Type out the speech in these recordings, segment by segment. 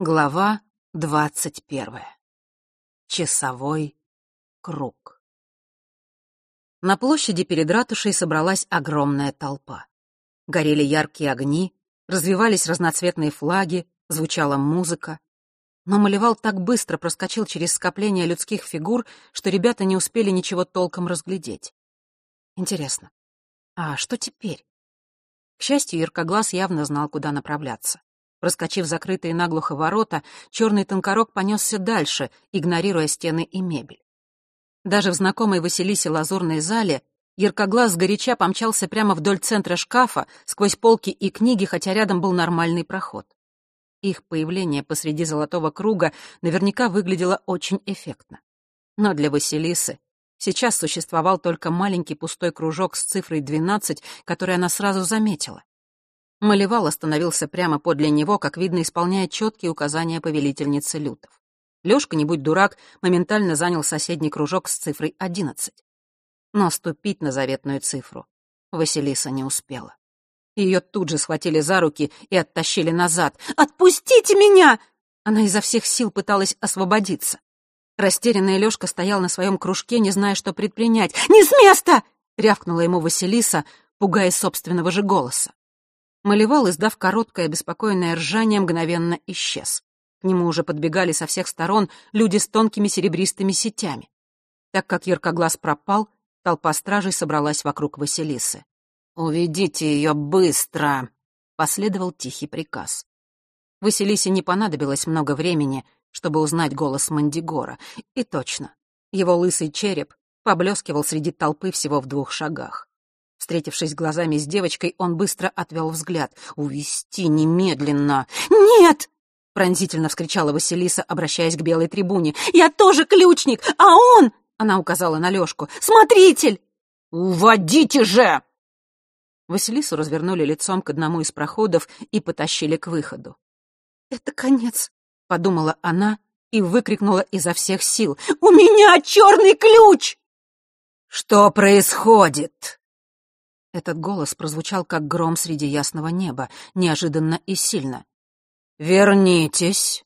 Глава двадцать первая. Часовой круг. На площади перед ратушей собралась огромная толпа. Горели яркие огни, развивались разноцветные флаги, звучала музыка. Но Малевал так быстро проскочил через скопление людских фигур, что ребята не успели ничего толком разглядеть. Интересно, а что теперь? К счастью, Яркоглаз явно знал, куда направляться. Проскочив закрытые наглухо ворота, черный тонкорог понесся дальше, игнорируя стены и мебель. Даже в знакомой Василисе лазурной зале Яркоглаз горяча помчался прямо вдоль центра шкафа, сквозь полки и книги, хотя рядом был нормальный проход. Их появление посреди золотого круга наверняка выглядело очень эффектно. Но для Василисы сейчас существовал только маленький пустой кружок с цифрой 12, который она сразу заметила. Малевал остановился прямо подле него, как видно, исполняя четкие указания повелительницы лютов. Лёшка, не будь дурак, моментально занял соседний кружок с цифрой 11. Но ступить на заветную цифру Василиса не успела. Ее тут же схватили за руки и оттащили назад. «Отпустите меня!» Она изо всех сил пыталась освободиться. Растерянная Лёшка стоял на своем кружке, не зная, что предпринять. «Не с места!» — рявкнула ему Василиса, пугая собственного же голоса. Малевал, издав короткое беспокойное ржание, мгновенно исчез. К нему уже подбегали со всех сторон люди с тонкими серебристыми сетями. Так как яркоглаз пропал, толпа стражей собралась вокруг Василисы. «Уведите ее быстро!» — последовал тихий приказ. Василисе не понадобилось много времени, чтобы узнать голос Мандигора. И точно, его лысый череп поблескивал среди толпы всего в двух шагах. Встретившись глазами с девочкой, он быстро отвел взгляд. «Увести немедленно!» «Нет!» — пронзительно вскричала Василиса, обращаясь к белой трибуне. «Я тоже ключник, а он...» — она указала на Лёшку. «Смотритель!» «Уводите же!» Василису развернули лицом к одному из проходов и потащили к выходу. «Это конец», — подумала она и выкрикнула изо всех сил. «У меня черный ключ!» «Что происходит?» Этот голос прозвучал как гром среди ясного неба, неожиданно и сильно. «Вернитесь!»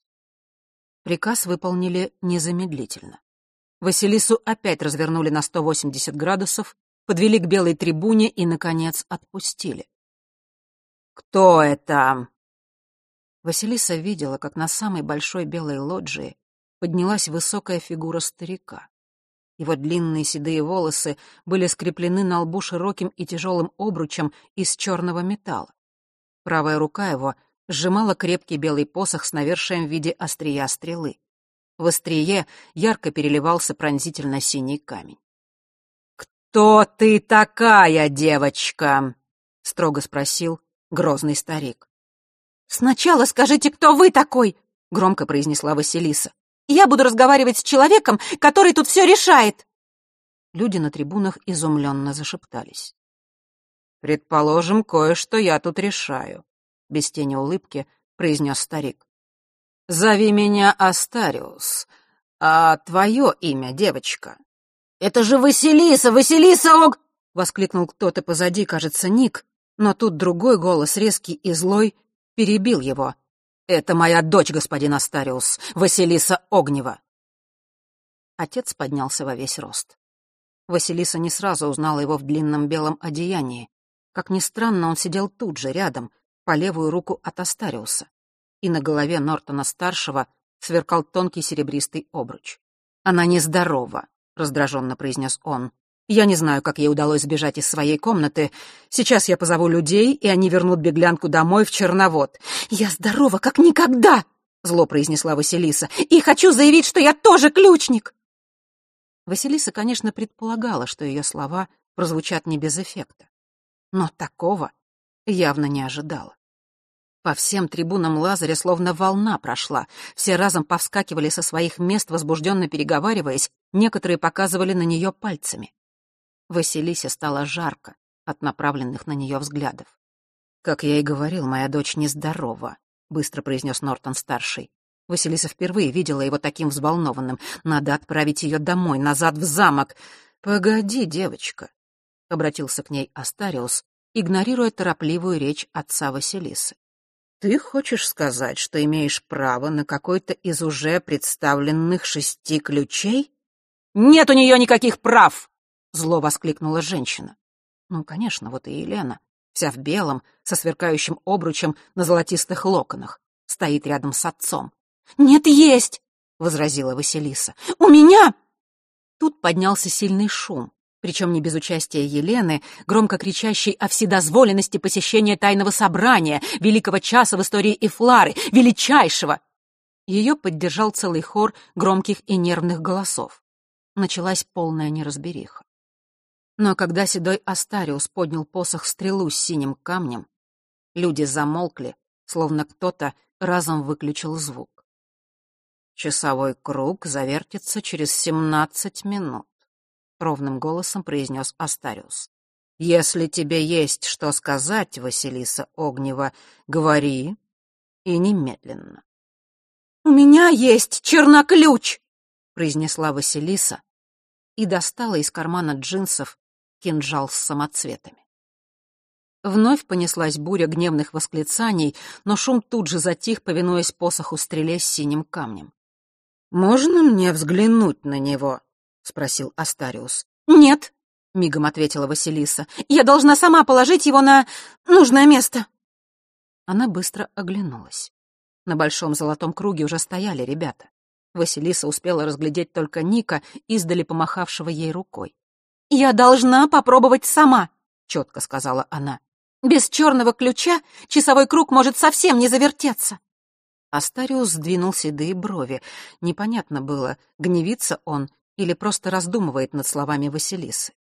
Приказ выполнили незамедлительно. Василису опять развернули на 180 градусов, подвели к белой трибуне и, наконец, отпустили. «Кто это?» Василиса видела, как на самой большой белой лоджии поднялась высокая фигура старика. Его длинные седые волосы были скреплены на лбу широким и тяжелым обручем из черного металла. Правая рука его сжимала крепкий белый посох с навершием в виде острия стрелы. В острие ярко переливался пронзительно синий камень. «Кто ты такая, девочка?» — строго спросил грозный старик. «Сначала скажите, кто вы такой?» — громко произнесла Василиса. Я буду разговаривать с человеком, который тут все решает!» Люди на трибунах изумленно зашептались. «Предположим, кое-что я тут решаю», — без тени улыбки произнес старик. «Зови меня Астариус. А твое имя, девочка?» «Это же Василиса! Василиса Ог!» — воскликнул кто-то позади, кажется, Ник, но тут другой голос, резкий и злой, перебил его. «Это моя дочь, господин Астариус, Василиса Огнева!» Отец поднялся во весь рост. Василиса не сразу узнала его в длинном белом одеянии. Как ни странно, он сидел тут же, рядом, по левую руку от Астариуса. И на голове Нортона-старшего сверкал тонкий серебристый обруч. «Она нездорова», — раздраженно произнес он. Я не знаю, как ей удалось сбежать из своей комнаты. Сейчас я позову людей, и они вернут беглянку домой в Черновод. Я здорова, как никогда, зло произнесла Василиса, и хочу заявить, что я тоже ключник. Василиса, конечно, предполагала, что ее слова прозвучат не без эффекта. Но такого явно не ожидала. По всем трибунам Лазаря словно волна прошла. Все разом повскакивали со своих мест, возбужденно переговариваясь, некоторые показывали на нее пальцами. Василисе стало жарко от направленных на нее взглядов. «Как я и говорил, моя дочь нездорова», — быстро произнес Нортон-старший. Василиса впервые видела его таким взволнованным. «Надо отправить ее домой, назад в замок». «Погоди, девочка», — обратился к ней Астариус, игнорируя торопливую речь отца Василисы. Ты хочешь сказать, что имеешь право на какой-то из уже представленных шести ключей? Нет у нее никаких прав! Зло воскликнула женщина. Ну, конечно, вот и Елена, вся в белом, со сверкающим обручем на золотистых локонах, стоит рядом с отцом. «Нет, есть!» — возразила Василиса. «У меня...» Тут поднялся сильный шум, причем не без участия Елены, громко кричащей о вседозволенности посещения тайного собрания, великого часа в истории Эфлары, величайшего. Ее поддержал целый хор громких и нервных голосов. Началась полная неразбериха. Но когда седой Астариус поднял посох стрелу с синим камнем, люди замолкли, словно кто-то разом выключил звук. «Часовой круг завертится через семнадцать минут», — ровным голосом произнес Астариус. «Если тебе есть что сказать, Василиса Огнева, говори и немедленно». «У меня есть черноключ!» — произнесла Василиса и достала из кармана джинсов кинжал с самоцветами. Вновь понеслась буря гневных восклицаний, но шум тут же затих, повинуясь посоху стреле с синим камнем. «Можно мне взглянуть на него?» — спросил Астариус. «Нет», — мигом ответила Василиса. «Я должна сама положить его на нужное место». Она быстро оглянулась. На большом золотом круге уже стояли ребята. Василиса успела разглядеть только Ника, издали помахавшего ей рукой. «Я должна попробовать сама», — четко сказала она. «Без черного ключа часовой круг может совсем не завертеться». Астариус сдвинул седые брови. Непонятно было, гневится он или просто раздумывает над словами Василисы.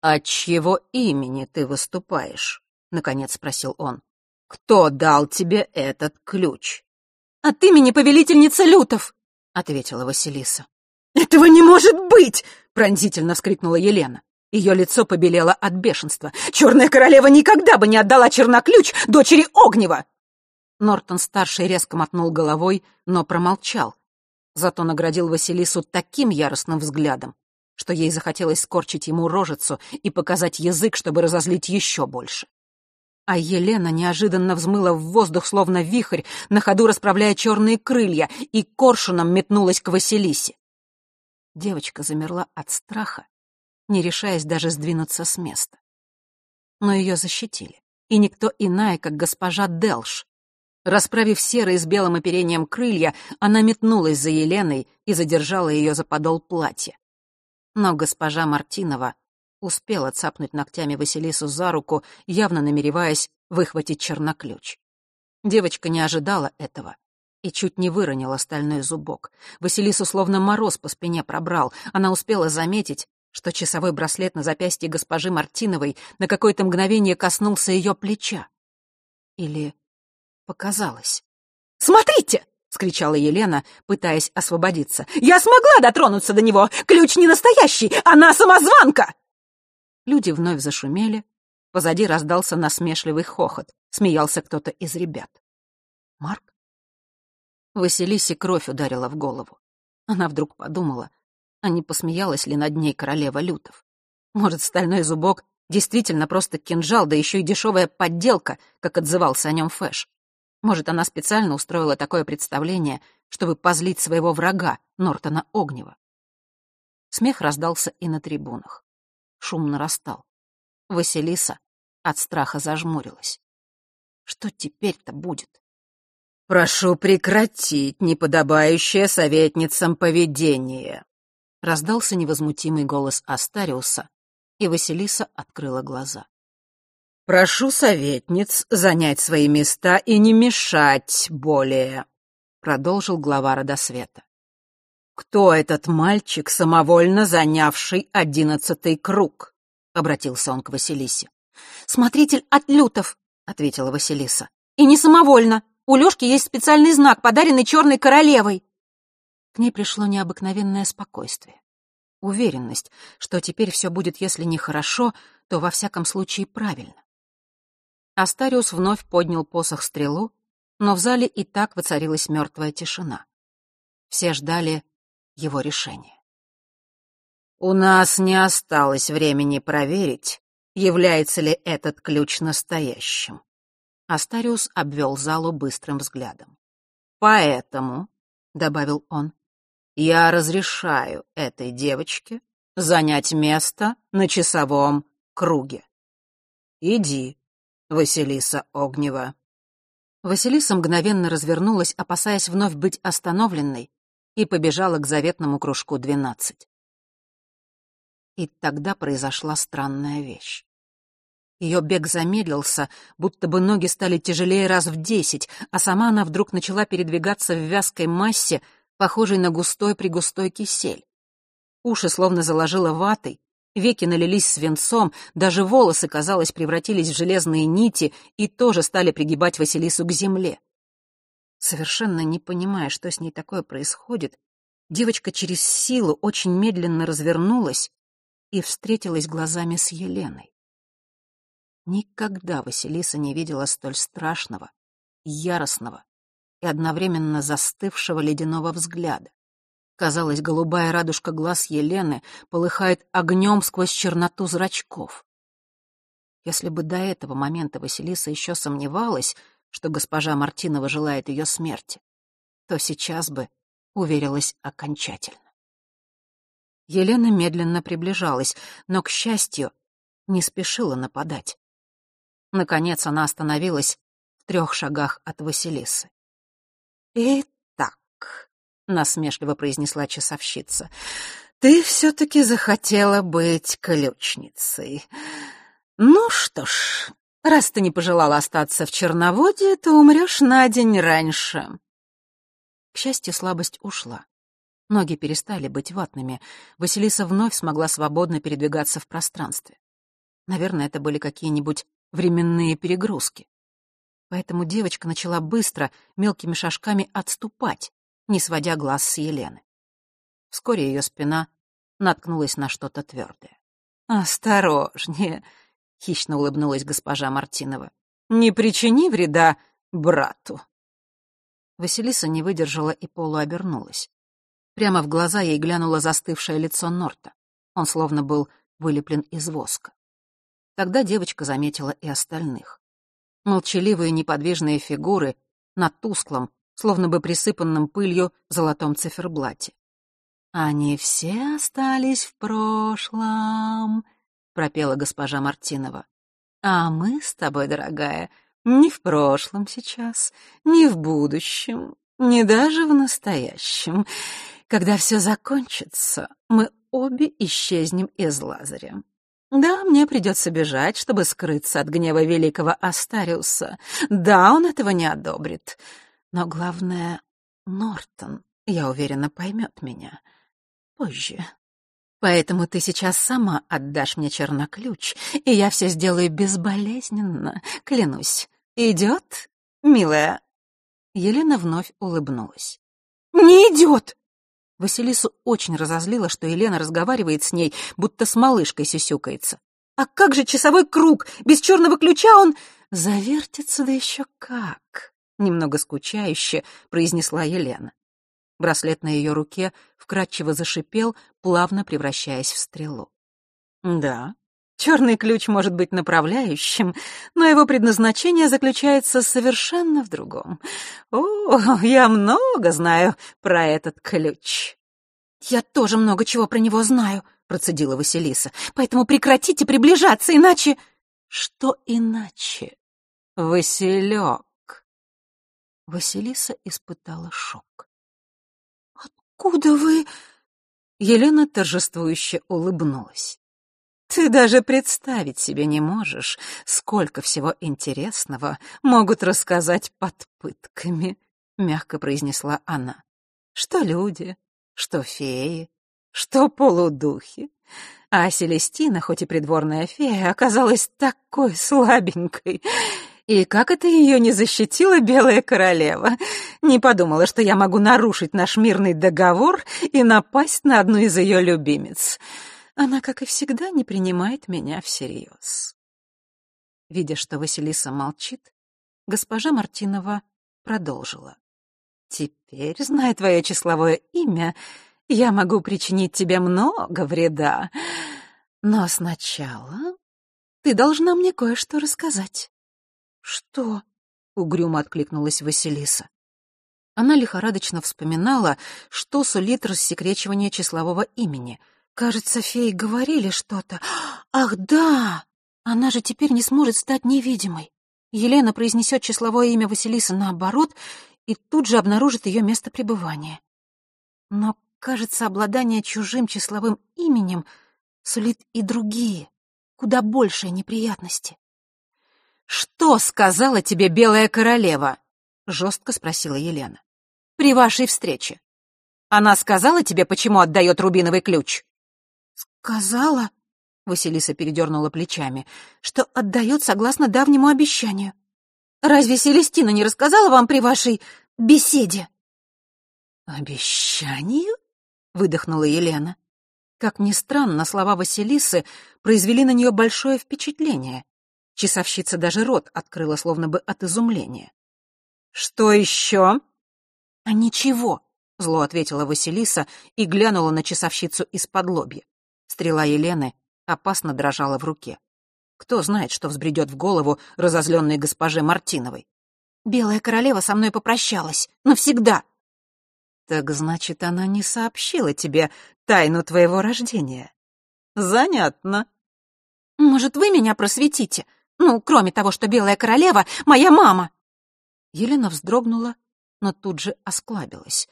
«От чьего имени ты выступаешь?» — наконец спросил он. «Кто дал тебе этот ключ?» «От имени повелительницы лютов», — ответила Василиса. «Этого не может быть!» — пронзительно вскрикнула Елена. Ее лицо побелело от бешенства. «Черная королева никогда бы не отдала черноключ дочери Огнева!» Нортон-старший резко мотнул головой, но промолчал. Зато наградил Василису таким яростным взглядом, что ей захотелось скорчить ему рожицу и показать язык, чтобы разозлить еще больше. А Елена неожиданно взмыла в воздух, словно вихрь, на ходу расправляя черные крылья, и коршуном метнулась к Василисе. Девочка замерла от страха, не решаясь даже сдвинуться с места. Но ее защитили, и никто иная, как госпожа Делш. Расправив серые с белым оперением крылья, она метнулась за Еленой и задержала ее за подол платья. Но госпожа Мартинова успела цапнуть ногтями Василису за руку, явно намереваясь выхватить черноключ. Девочка не ожидала этого и чуть не выронила стальной зубок. Василису словно мороз по спине пробрал. Она успела заметить, что часовой браслет на запястье госпожи Мартиновой на какое-то мгновение коснулся ее плеча. Или показалось. «Смотрите!» — скричала Елена, пытаясь освободиться. «Я смогла дотронуться до него! Ключ не настоящий! Она самозванка!» Люди вновь зашумели. Позади раздался насмешливый хохот. Смеялся кто-то из ребят. «Марк?» Василисе кровь ударила в голову. Она вдруг подумала, а не посмеялась ли над ней королева лютов. Может, стальной зубок действительно просто кинжал, да еще и дешевая подделка, как отзывался о нем Фэш. Может, она специально устроила такое представление, чтобы позлить своего врага, Нортона Огнева. Смех раздался и на трибунах. Шум нарастал. Василиса от страха зажмурилась. Что теперь-то будет? «Прошу прекратить неподобающее советницам поведение», — раздался невозмутимый голос Астариуса, и Василиса открыла глаза. «Прошу советниц занять свои места и не мешать более», — продолжил глава Родосвета. «Кто этот мальчик, самовольно занявший одиннадцатый круг?» — обратился он к Василисе. «Смотритель от лютов», — ответила Василиса. «И не самовольно. У Лёшки есть специальный знак, подаренный черной королевой». К ней пришло необыкновенное спокойствие. Уверенность, что теперь все будет, если не хорошо, то во всяком случае правильно. Астариус вновь поднял посох стрелу, но в зале и так воцарилась мертвая тишина. Все ждали его решения. «У нас не осталось времени проверить, является ли этот ключ настоящим», Астариус обвел залу быстрым взглядом. «Поэтому», — добавил он, — «я разрешаю этой девочке занять место на часовом круге. Иди, Василиса Огнева». Василиса мгновенно развернулась, опасаясь вновь быть остановленной, и побежала к заветному кружку двенадцать. И тогда произошла странная вещь. Ее бег замедлился, будто бы ноги стали тяжелее раз в десять, а сама она вдруг начала передвигаться в вязкой массе, похожей на густой-пригустой кисель. Уши словно заложило ватой, веки налились свинцом, даже волосы, казалось, превратились в железные нити и тоже стали пригибать Василису к земле. Совершенно не понимая, что с ней такое происходит, девочка через силу очень медленно развернулась и встретилась глазами с Еленой. Никогда Василиса не видела столь страшного, яростного и одновременно застывшего ледяного взгляда. Казалось, голубая радужка глаз Елены полыхает огнем сквозь черноту зрачков. Если бы до этого момента Василиса еще сомневалась, что госпожа Мартинова желает ее смерти, то сейчас бы уверилась окончательно. Елена медленно приближалась, но, к счастью, не спешила нападать. Наконец она остановилась в трех шагах от Василисы. «Итак», — насмешливо произнесла часовщица, — «ты все-таки захотела быть ключницей. Ну что ж, раз ты не пожелала остаться в Черноводе, то умрешь на день раньше». К счастью, слабость ушла. Ноги перестали быть ватными. Василиса вновь смогла свободно передвигаться в пространстве. Наверное, это были какие-нибудь временные перегрузки. Поэтому девочка начала быстро, мелкими шажками отступать, не сводя глаз с Елены. Вскоре ее спина наткнулась на что-то твердое. «Осторожнее!» — хищно улыбнулась госпожа Мартинова. «Не причини вреда брату!» Василиса не выдержала и полуобернулась. Прямо в глаза ей глянуло застывшее лицо Норта. Он словно был вылеплен из воска. Тогда девочка заметила и остальных. Молчаливые неподвижные фигуры на тусклом, словно бы присыпанном пылью, золотом циферблате. «Они все остались в прошлом», — пропела госпожа Мартинова. «А мы с тобой, дорогая, не в прошлом сейчас, не в будущем, не даже в настоящем. Когда все закончится, мы обе исчезнем из Лазаря. Да, мне придется бежать, чтобы скрыться от гнева великого Астариуса. Да, он этого не одобрит. Но главное, Нортон, я уверена, поймет меня. Позже. Поэтому ты сейчас сама отдашь мне черноключ, и я все сделаю безболезненно, клянусь. Идет, милая?» Елена вновь улыбнулась. «Не идет!» Василису очень разозлило, что Елена разговаривает с ней, будто с малышкой сюсюкается. «А как же часовой круг? Без черного ключа он...» «Завертится да еще как!» — немного скучающе произнесла Елена. Браслет на ее руке вкрадчиво зашипел, плавно превращаясь в стрелу. «Да, черный ключ может быть направляющим, но его предназначение заключается совершенно в другом. О, я много знаю про этот ключ». «Я тоже много чего про него знаю», — процедила Василиса. «Поэтому прекратите приближаться, иначе...» «Что иначе?» «Василек». Василиса испытала шок. «Откуда вы...» Елена торжествующе улыбнулась. «Ты даже представить себе не можешь, сколько всего интересного могут рассказать под пытками», — мягко произнесла она. «Что люди, что феи, что полудухи. А Селестина, хоть и придворная фея, оказалась такой слабенькой. И как это ее не защитила белая королева? Не подумала, что я могу нарушить наш мирный договор и напасть на одну из ее любимец. Она, как и всегда, не принимает меня всерьез. Видя, что Василиса молчит, госпожа Мартинова продолжила. «Теперь, зная твое числовое имя, я могу причинить тебе много вреда. Но сначала ты должна мне кое-что рассказать». «Что?» — угрюмо откликнулась Василиса. Она лихорадочно вспоминала, что сулит рассекречивание числового имени. Кажется, феи говорили что-то. Ах, да! Она же теперь не сможет стать невидимой. Елена произнесет числовое имя Василисы наоборот и тут же обнаружит ее место пребывания. Но, кажется, обладание чужим числовым именем сулит и другие, куда большие неприятности. «Что сказала тебе Белая Королева?» — жестко спросила Елена. «При вашей встрече. Она сказала тебе, почему отдает рубиновый ключ?» «Сказала», — Василиса передернула плечами, «что отдает согласно давнему обещанию. Разве Селестина не рассказала вам при вашей беседе?» «Обещанию?» — выдохнула Елена. Как ни странно, слова Василисы произвели на нее большое впечатление. Часовщица даже рот открыла, словно бы от изумления. «Что еще?» «А ничего», — зло ответила Василиса и глянула на часовщицу из-под лобья. Стрела Елены опасно дрожала в руке. Кто знает, что взбредет в голову разозленной госпоже Мартиновой. «Белая королева со мной попрощалась. Навсегда!» «Так значит, она не сообщила тебе тайну твоего рождения?» «Занятно». «Может, вы меня просветите? Ну, кроме того, что Белая королева — моя мама!» Елена вздрогнула, но тут же осклабилась.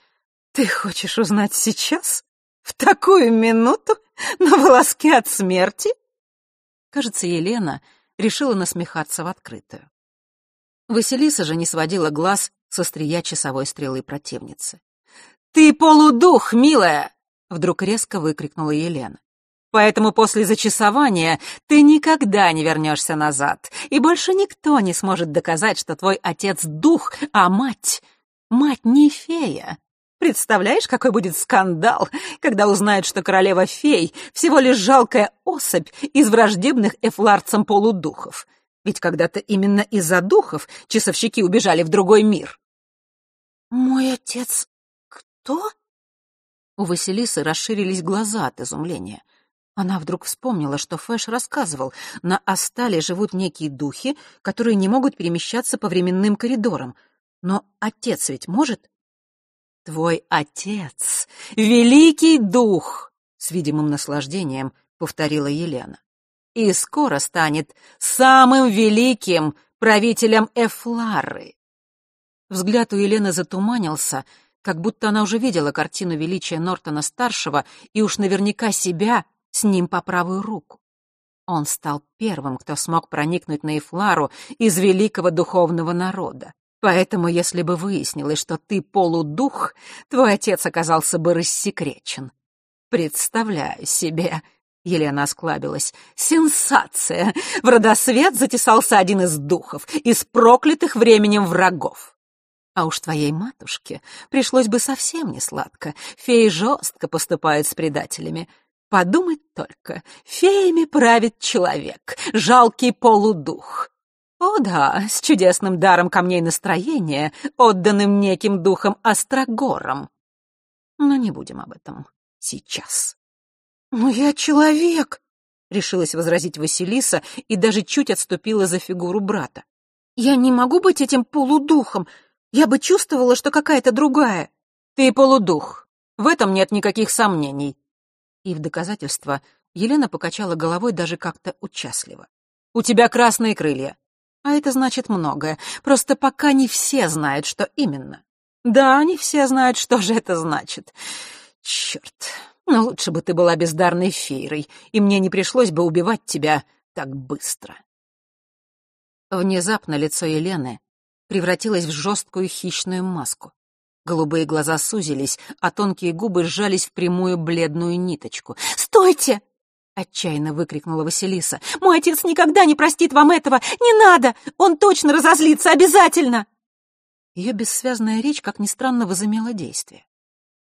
«Ты хочешь узнать сейчас? В такую минуту? На волоске от смерти?» Кажется, Елена решила насмехаться в открытую. Василиса же не сводила глаз со стрия часовой стрелы противницы. «Ты полудух, милая!» — вдруг резко выкрикнула Елена. «Поэтому после зачасования ты никогда не вернешься назад, и больше никто не сможет доказать, что твой отец — дух, а мать — мать не фея. Представляешь, какой будет скандал, когда узнают, что королева-фей — всего лишь жалкая особь из враждебных эфларцам полудухов. Ведь когда-то именно из-за духов часовщики убежали в другой мир. «Мой отец кто?» У Василисы расширились глаза от изумления. Она вдруг вспомнила, что Фэш рассказывал, на Астале живут некие духи, которые не могут перемещаться по временным коридорам. Но отец ведь может? «Твой отец — великий дух!» — с видимым наслаждением повторила Елена. «И скоро станет самым великим правителем Эфлары!» Взгляд у Елены затуманился, как будто она уже видела картину величия Нортона-старшего и уж наверняка себя с ним по правую руку. Он стал первым, кто смог проникнуть на Эфлару из великого духовного народа. Поэтому, если бы выяснилось, что ты полудух, твой отец оказался бы рассекречен. Представляю себе, Елена осклабилась. «Сенсация! В родосвет затесался один из духов, из проклятых временем врагов. А уж твоей матушке пришлось бы совсем не сладко. Феи жестко поступают с предателями. Подумать только, феями правит человек, жалкий полудух. О да, с чудесным даром камней настроения, отданным неким духом Острогором. Но не будем об этом сейчас. «Но я человек!» — решилась возразить Василиса и даже чуть отступила за фигуру брата. «Я не могу быть этим полудухом. Я бы чувствовала, что какая-то другая». «Ты полудух. В этом нет никаких сомнений». И в доказательство Елена покачала головой даже как-то участливо. «У тебя красные крылья. А это значит многое. Просто пока не все знают, что именно. Да, не все знают, что же это значит. Черт, но лучше бы ты была бездарной фейрой, и мне не пришлось бы убивать тебя так быстро. Внезапно лицо Елены превратилось в жесткую хищную маску. Голубые глаза сузились, а тонкие губы сжались в прямую бледную ниточку. «Стойте!» — отчаянно выкрикнула Василиса. «Мой отец никогда не простит вам этого! Не надо! Он точно разозлится, обязательно!» Ее бессвязная речь, как ни странно, возымела действие.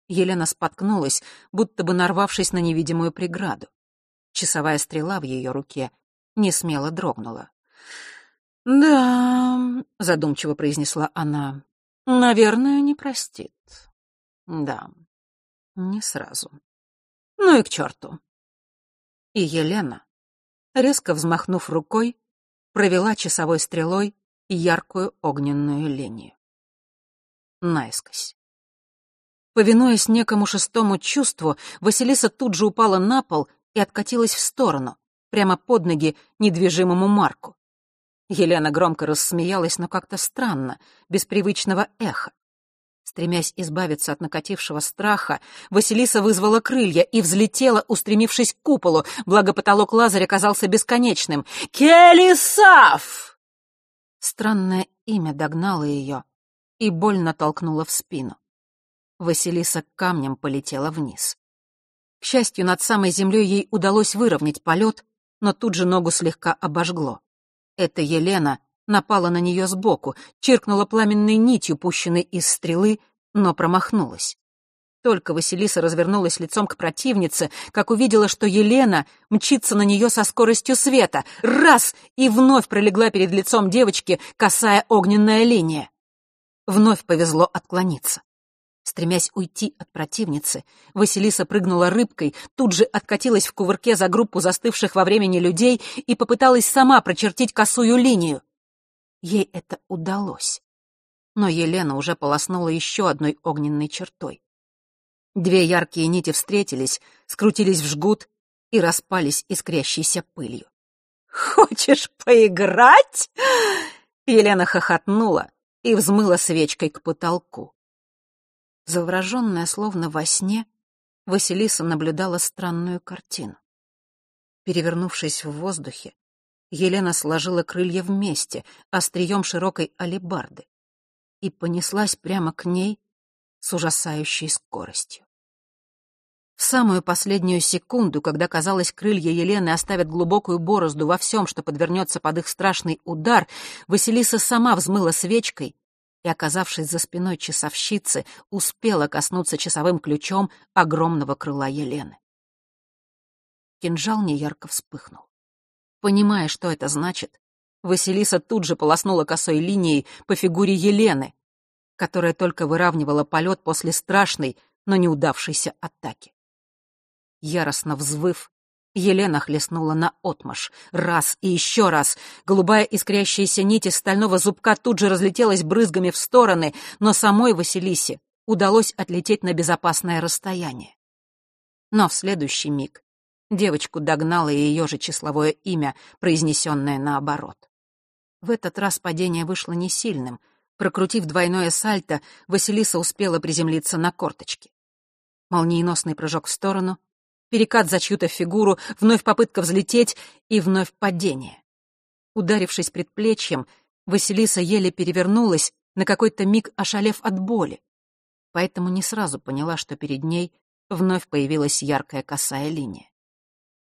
Елена споткнулась, будто бы нарвавшись на невидимую преграду. Часовая стрела в ее руке не смело дрогнула. «Да», — задумчиво произнесла она, — «наверное, не простит. Да, не сразу. Ну и к черту. И Елена, резко взмахнув рукой, провела часовой стрелой яркую огненную линию. Наискось. Повинуясь некому шестому чувству, Василиса тут же упала на пол и откатилась в сторону, прямо под ноги недвижимому Марку. Елена громко рассмеялась, но как-то странно, без привычного эха. Стремясь избавиться от накатившего страха, Василиса вызвала крылья и взлетела, устремившись к куполу, благо потолок Лазаря казался бесконечным. «Келисав!» Странное имя догнало ее и больно толкнуло в спину. Василиса камнем полетела вниз. К счастью, над самой землей ей удалось выровнять полет, но тут же ногу слегка обожгло. Эта Елена напала на нее сбоку, чиркнула пламенной нитью, пущенной из стрелы, но промахнулась. Только Василиса развернулась лицом к противнице, как увидела, что Елена мчится на нее со скоростью света. Раз! И вновь пролегла перед лицом девочки косая огненная линия. Вновь повезло отклониться. Стремясь уйти от противницы, Василиса прыгнула рыбкой, тут же откатилась в кувырке за группу застывших во времени людей и попыталась сама прочертить косую линию. Ей это удалось. Но Елена уже полоснула еще одной огненной чертой. Две яркие нити встретились, скрутились в жгут и распались искрящейся пылью. «Хочешь поиграть?» Елена хохотнула и взмыла свечкой к потолку. Завороженная, словно во сне, Василиса наблюдала странную картину. Перевернувшись в воздухе, Елена сложила крылья вместе, острием широкой алебарды, и понеслась прямо к ней с ужасающей скоростью. В самую последнюю секунду, когда, казалось, крылья Елены оставят глубокую борозду во всем, что подвернется под их страшный удар, Василиса сама взмыла свечкой и, оказавшись за спиной часовщицы, успела коснуться часовым ключом огромного крыла Елены. Кинжал неярко вспыхнул. Понимая, что это значит, Василиса тут же полоснула косой линией по фигуре Елены, которая только выравнивала полет после страшной, но неудавшейся атаки. Яростно взвыв, Елена хлестнула на отмаш. Раз и еще раз. Голубая искрящаяся нить из стального зубка тут же разлетелась брызгами в стороны, но самой Василисе удалось отлететь на безопасное расстояние. Но в следующий миг девочку догнало и ее же числовое имя, произнесенное наоборот. В этот раз падение вышло не сильным. Прокрутив двойное сальто, Василиса успела приземлиться на корточки. Молниеносный прыжок в сторону, перекат за чью-то фигуру, вновь попытка взлететь и вновь падение. Ударившись предплечьем, Василиса еле перевернулась, на какой-то миг ошалев от боли. Поэтому не сразу поняла, что перед ней вновь появилась яркая косая линия.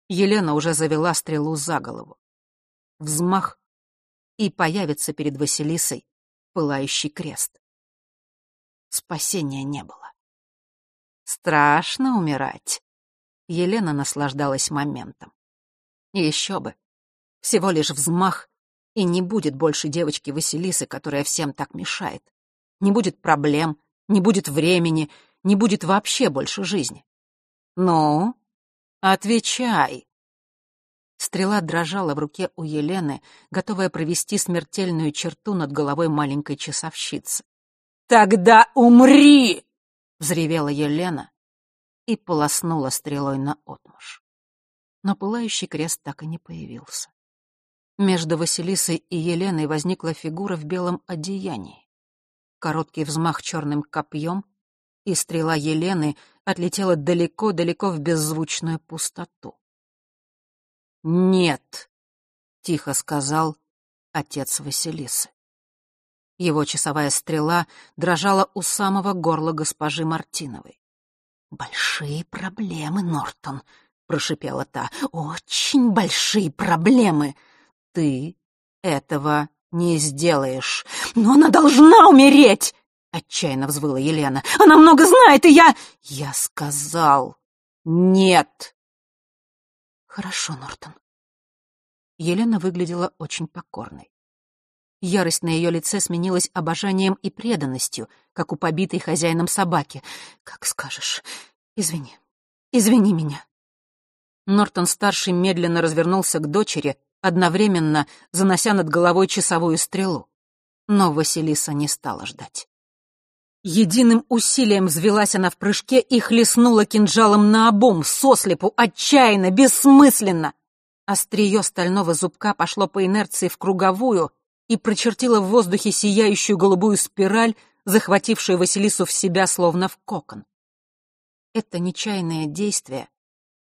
Елена уже завела стрелу за голову. Взмах, и появится перед Василисой пылающий крест. Спасения не было. Страшно умирать. Елена наслаждалась моментом. еще бы. Всего лишь взмах, и не будет больше девочки Василисы, которая всем так мешает. Не будет проблем, не будет времени, не будет вообще больше жизни. Ну, отвечай. Стрела дрожала в руке у Елены, готовая провести смертельную черту над головой маленькой часовщицы. «Тогда умри!» — взревела Елена, и полоснула стрелой на отмуж. Но пылающий крест так и не появился. Между Василисой и Еленой возникла фигура в белом одеянии. Короткий взмах черным копьем, и стрела Елены отлетела далеко-далеко в беззвучную пустоту. «Нет!» — тихо сказал отец Василисы. Его часовая стрела дрожала у самого горла госпожи Мартиновой. «Большие проблемы, Нортон», — прошипела та. «Очень большие проблемы. Ты этого не сделаешь. Но она должна умереть!» — отчаянно взвыла Елена. «Она много знает, и я...» «Я сказал нет!» «Хорошо, Нортон». Елена выглядела очень покорной. Ярость на ее лице сменилась обожанием и преданностью, как у побитой хозяином собаки. «Как скажешь. Извини. Извини меня». Нортон-старший медленно развернулся к дочери, одновременно занося над головой часовую стрелу. Но Василиса не стала ждать. Единым усилием взвелась она в прыжке и хлестнула кинжалом на обум, сослепу, отчаянно, бессмысленно. Острие стального зубка пошло по инерции в круговую и прочертило в воздухе сияющую голубую спираль, захватившую Василису в себя словно в кокон. Это нечаянное действие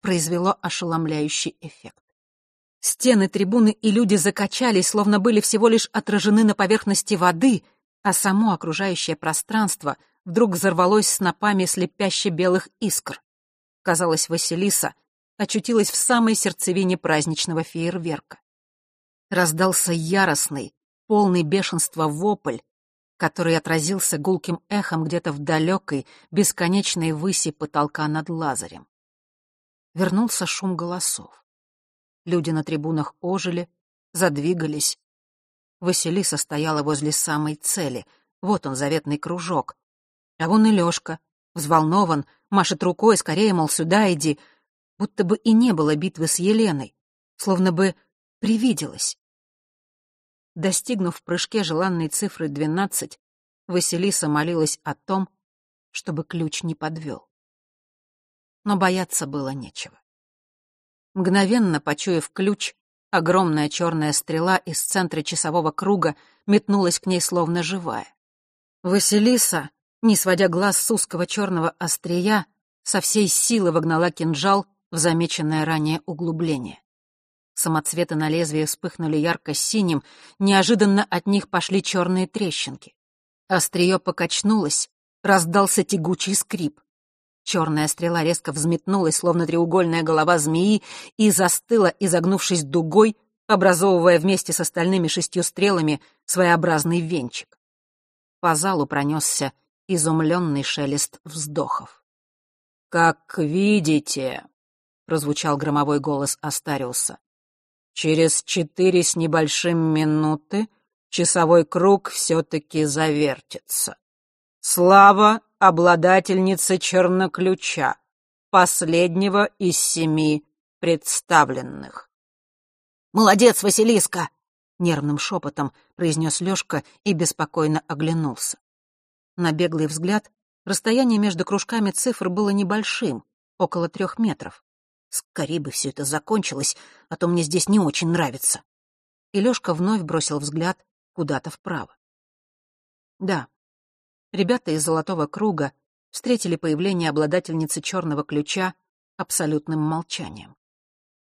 произвело ошеломляющий эффект. Стены трибуны и люди закачались, словно были всего лишь отражены на поверхности воды — а само окружающее пространство вдруг взорвалось снопами слепяще белых искр. Казалось, Василиса очутилась в самой сердцевине праздничного фейерверка. Раздался яростный, полный бешенства вопль, который отразился гулким эхом где-то в далекой, бесконечной выси потолка над Лазарем. Вернулся шум голосов. Люди на трибунах ожили, задвигались, Василиса стояла возле самой цели. Вот он, заветный кружок. А вон и Лёшка, взволнован, машет рукой, скорее, мол, сюда иди. Будто бы и не было битвы с Еленой, словно бы привиделось. Достигнув в прыжке желанной цифры двенадцать, Василиса молилась о том, чтобы ключ не подвел. Но бояться было нечего. Мгновенно почуяв ключ, Огромная черная стрела из центра часового круга метнулась к ней словно живая. Василиса, не сводя глаз с узкого черного острия, со всей силы вогнала кинжал в замеченное ранее углубление. Самоцветы на лезвии вспыхнули ярко-синим, неожиданно от них пошли черные трещинки. Острие покачнулось, раздался тягучий скрип. Черная стрела резко взметнулась, словно треугольная голова змеи, и застыла, изогнувшись дугой, образовывая вместе с остальными шестью стрелами своеобразный венчик. По залу пронесся изумленный шелест вздохов. «Как видите», — прозвучал громовой голос Астариуса, «через четыре с небольшим минуты часовой круг все-таки завертится. Слава обладательницы черноключа, последнего из семи представленных. «Молодец, Василиска!» — нервным шепотом произнес Лёшка и беспокойно оглянулся. На беглый взгляд расстояние между кружками цифр было небольшим, около трех метров. Скорее бы все это закончилось, а то мне здесь не очень нравится. И Лёшка вновь бросил взгляд куда-то вправо. Да, ребята из «Золотого круга» встретили появление обладательницы черного ключа абсолютным молчанием.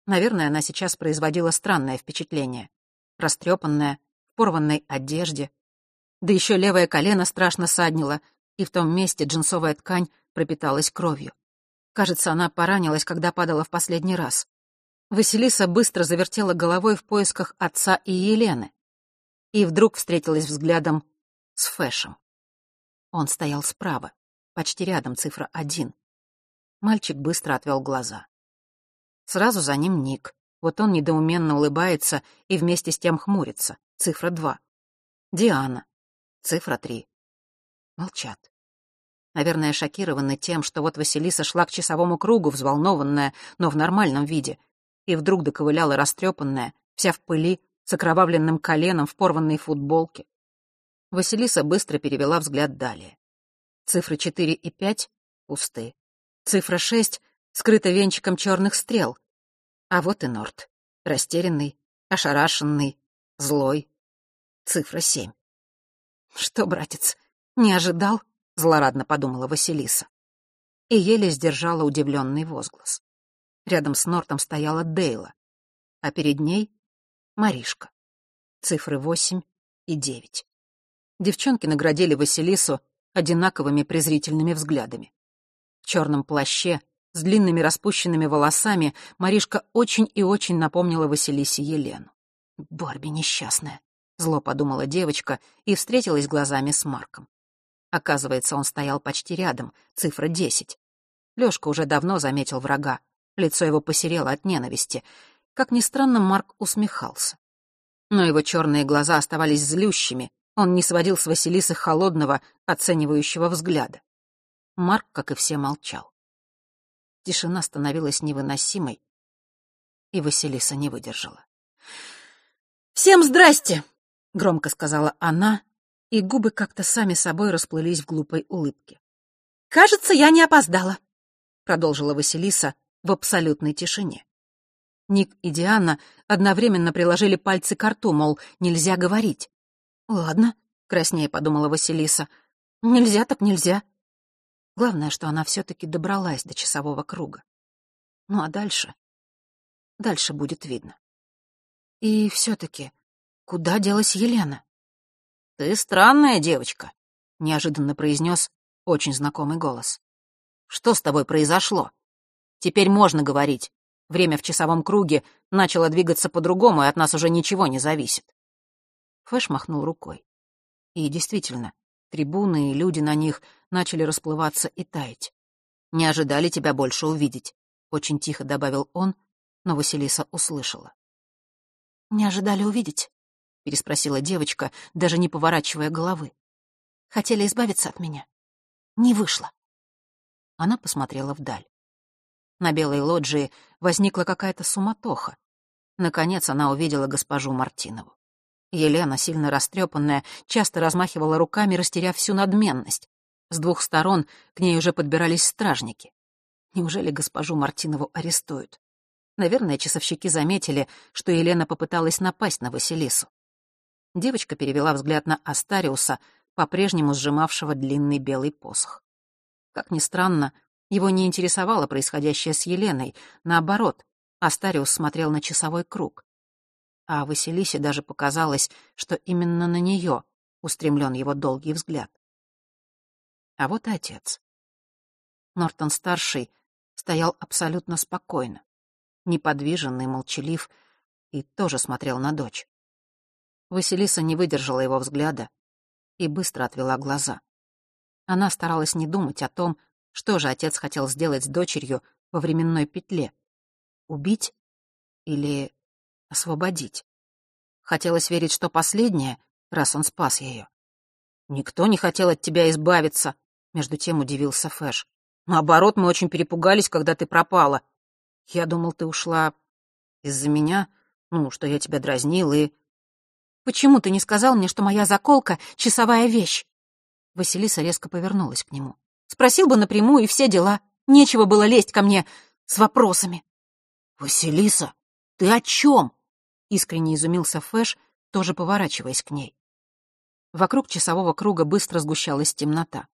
Наверное, она сейчас производила странное впечатление. Растрепанная, в порванной одежде. Да еще левое колено страшно саднило, и в том месте джинсовая ткань пропиталась кровью. Кажется, она поранилась, когда падала в последний раз. Василиса быстро завертела головой в поисках отца и Елены. И вдруг встретилась взглядом с Фэшем. Он стоял справа, почти рядом, цифра один. Мальчик быстро отвел глаза. Сразу за ним Ник. Вот он недоуменно улыбается и вместе с тем хмурится. Цифра два. Диана. Цифра три. Молчат. Наверное, шокированы тем, что вот Василиса шла к часовому кругу, взволнованная, но в нормальном виде, и вдруг доковыляла растрепанная, вся в пыли, с окровавленным коленом в порванной футболке. Василиса быстро перевела взгляд далее. Цифры 4 и 5 пусты. Цифра 6 скрыта венчиком черных стрел. А вот и Норт. Растерянный, ошарашенный, злой. Цифра 7. «Что, братец, не ожидал?» — злорадно подумала Василиса. И еле сдержала удивленный возглас. Рядом с Нортом стояла Дейла, а перед ней — Маришка. Цифры 8 и 9 девчонки наградили Василису одинаковыми презрительными взглядами. В черном плаще, с длинными распущенными волосами, Маришка очень и очень напомнила Василисе Елену. «Барби несчастная», — зло подумала девочка и встретилась глазами с Марком. Оказывается, он стоял почти рядом, цифра десять. Лёшка уже давно заметил врага, лицо его посерело от ненависти. Как ни странно, Марк усмехался. Но его черные глаза оставались злющими, он не сводил с Василисы холодного, оценивающего взгляда. Марк, как и все, молчал. Тишина становилась невыносимой, и Василиса не выдержала. «Всем здрасте!» громко сказала она, и губы как-то сами собой расплылись в глупой улыбке. «Кажется, я не опоздала», — продолжила Василиса в абсолютной тишине. Ник и Диана одновременно приложили пальцы к рту, мол, нельзя говорить. «Ладно», — краснее подумала Василиса, — «нельзя так нельзя». Главное, что она все-таки добралась до часового круга. Ну а дальше? Дальше будет видно. И все-таки, куда делась Елена? «Ты странная девочка», — неожиданно произнес очень знакомый голос. «Что с тобой произошло? Теперь можно говорить. Время в часовом круге начало двигаться по-другому, и от нас уже ничего не зависит». Фэш махнул рукой. И действительно, трибуны и люди на них начали расплываться и таять. «Не ожидали тебя больше увидеть», — очень тихо добавил он, но Василиса услышала. «Не ожидали увидеть?» — переспросила девочка, даже не поворачивая головы. «Хотели избавиться от меня. Не вышло». Она посмотрела вдаль. На белой лоджии возникла какая-то суматоха. Наконец она увидела госпожу Мартинову. Елена, сильно растрепанная, часто размахивала руками, растеряв всю надменность. С двух сторон к ней уже подбирались стражники. Неужели госпожу Мартинову арестуют? Наверное, часовщики заметили, что Елена попыталась напасть на Василису. Девочка перевела взгляд на Астариуса, по-прежнему сжимавшего длинный белый посох. Как ни странно, его не интересовало происходящее с Еленой. Наоборот, Астариус смотрел на часовой круг. А Василисе даже показалось, что именно на нее устремлен его долгий взгляд. А вот и отец. Нортон-старший стоял абсолютно спокойно, неподвижен молчалив, и тоже смотрел на дочь. Василиса не выдержала его взгляда и быстро отвела глаза. Она старалась не думать о том, что же отец хотел сделать с дочерью во временной петле. Убить или освободить? Хотелось верить, что последнее, раз он спас ее. «Никто не хотел от тебя избавиться», — между тем удивился Фэш. «Наоборот, мы очень перепугались, когда ты пропала. Я думал, ты ушла из-за меня, ну, что я тебя дразнил и...» Почему ты не сказал мне, что моя заколка — часовая вещь?» Василиса резко повернулась к нему. «Спросил бы напрямую, и все дела. Нечего было лезть ко мне с вопросами». «Василиса, ты о чем?» — искренне изумился Фэш, тоже поворачиваясь к ней. Вокруг часового круга быстро сгущалась темнота.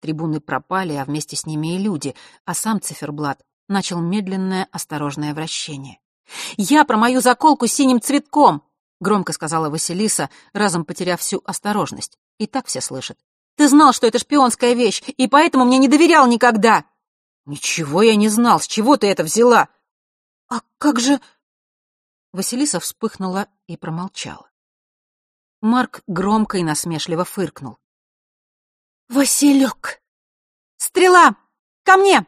Трибуны пропали, а вместе с ними и люди, а сам циферблат начал медленное, осторожное вращение. «Я про мою заколку с синим цветком!» — громко сказала Василиса, разом потеряв всю осторожность. И так все слышат. «Ты знал, что это шпионская вещь, и поэтому мне не доверял никогда!» «Ничего я не знал. С чего ты это взяла?» «А как же...» Василиса вспыхнула и промолчала. Марк громко и насмешливо фыркнул. «Василек! Стрела! Ко мне!»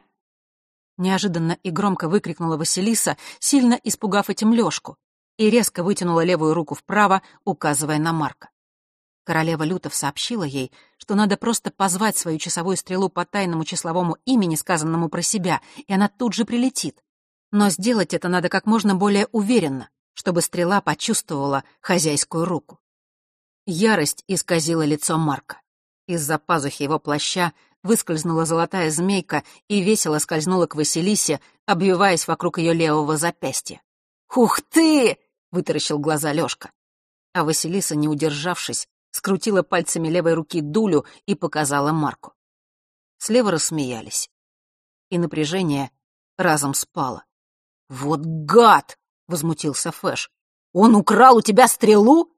Неожиданно и громко выкрикнула Василиса, сильно испугав этим Лёшку и резко вытянула левую руку вправо, указывая на Марка. Королева Лютов сообщила ей, что надо просто позвать свою часовую стрелу по тайному числовому имени, сказанному про себя, и она тут же прилетит. Но сделать это надо как можно более уверенно, чтобы стрела почувствовала хозяйскую руку. Ярость исказила лицо Марка. Из-за пазухи его плаща выскользнула золотая змейка и весело скользнула к Василисе, обвиваясь вокруг ее левого запястья. «Ух ты!» — вытаращил глаза Лёшка. А Василиса, не удержавшись, скрутила пальцами левой руки дулю и показала Марку. Слева рассмеялись. И напряжение разом спало. «Вот гад!» — возмутился Фэш. «Он украл у тебя стрелу?»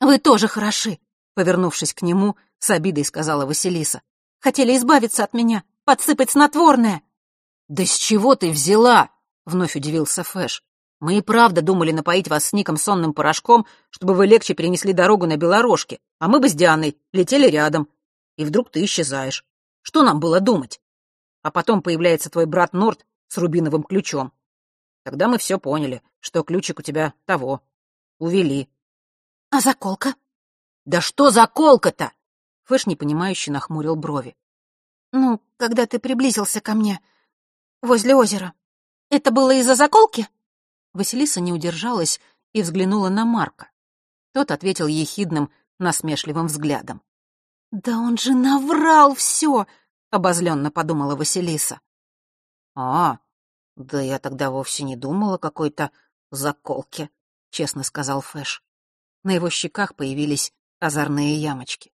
«Вы тоже хороши!» — повернувшись к нему, с обидой сказала Василиса. «Хотели избавиться от меня, подсыпать снотворное!» «Да с чего ты взяла?» — вновь удивился Фэш. Мы и правда думали напоить вас с Ником сонным порошком, чтобы вы легче перенесли дорогу на Белорожке, а мы бы с Дианой летели рядом. И вдруг ты исчезаешь. Что нам было думать? А потом появляется твой брат Норт с рубиновым ключом. Тогда мы все поняли, что ключик у тебя того. Увели. А заколка? Да что заколка-то? Фэш непонимающе нахмурил брови. Ну, когда ты приблизился ко мне возле озера. Это было из-за заколки? Василиса не удержалась и взглянула на Марка. Тот ответил ехидным, насмешливым взглядом. «Да он же наврал все!» — обозленно подумала Василиса. «А, да я тогда вовсе не думала какой-то заколке», — честно сказал Фэш. На его щеках появились озорные ямочки.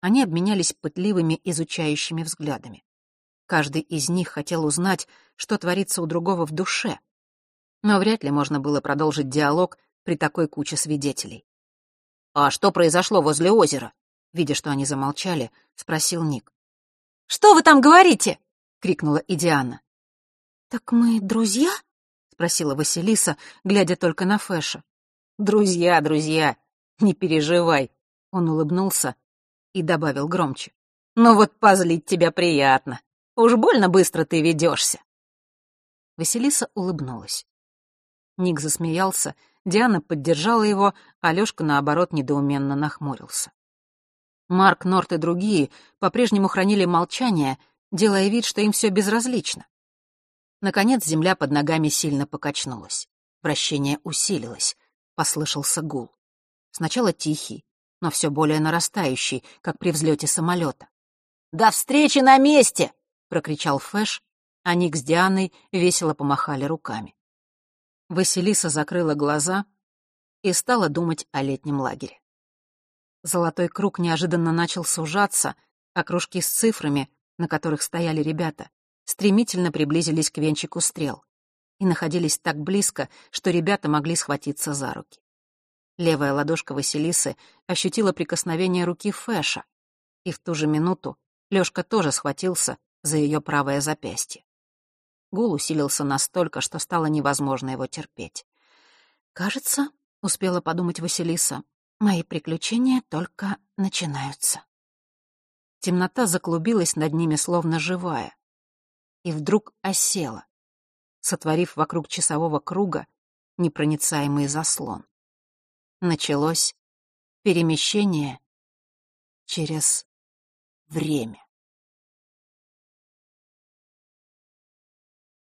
Они обменялись пытливыми, изучающими взглядами. Каждый из них хотел узнать, что творится у другого в душе. Но вряд ли можно было продолжить диалог при такой куче свидетелей. «А что произошло возле озера?» Видя, что они замолчали, спросил Ник. «Что вы там говорите?» — крикнула и Диана. «Так мы друзья?» — спросила Василиса, глядя только на Фэша. «Друзья, друзья, не переживай!» Он улыбнулся и добавил громче. «Ну вот позлить тебя приятно. Уж больно быстро ты ведешься. Василиса улыбнулась. Ник засмеялся, Диана поддержала его, а Лёшка, наоборот, недоуменно нахмурился. Марк, Норт и другие по-прежнему хранили молчание, делая вид, что им все безразлично. Наконец земля под ногами сильно покачнулась. Вращение усилилось. Послышался гул. Сначала тихий, но все более нарастающий, как при взлете самолета. «До встречи на месте!» — прокричал Фэш, а Ник с Дианой весело помахали руками. Василиса закрыла глаза и стала думать о летнем лагере. Золотой круг неожиданно начал сужаться, а кружки с цифрами, на которых стояли ребята, стремительно приблизились к венчику стрел и находились так близко, что ребята могли схватиться за руки. Левая ладошка Василисы ощутила прикосновение руки Фэша, и в ту же минуту Лёшка тоже схватился за ее правое запястье. Гул усилился настолько, что стало невозможно его терпеть. «Кажется, — успела подумать Василиса, — мои приключения только начинаются». Темнота заклубилась над ними, словно живая, и вдруг осела, сотворив вокруг часового круга непроницаемый заслон. Началось перемещение через время.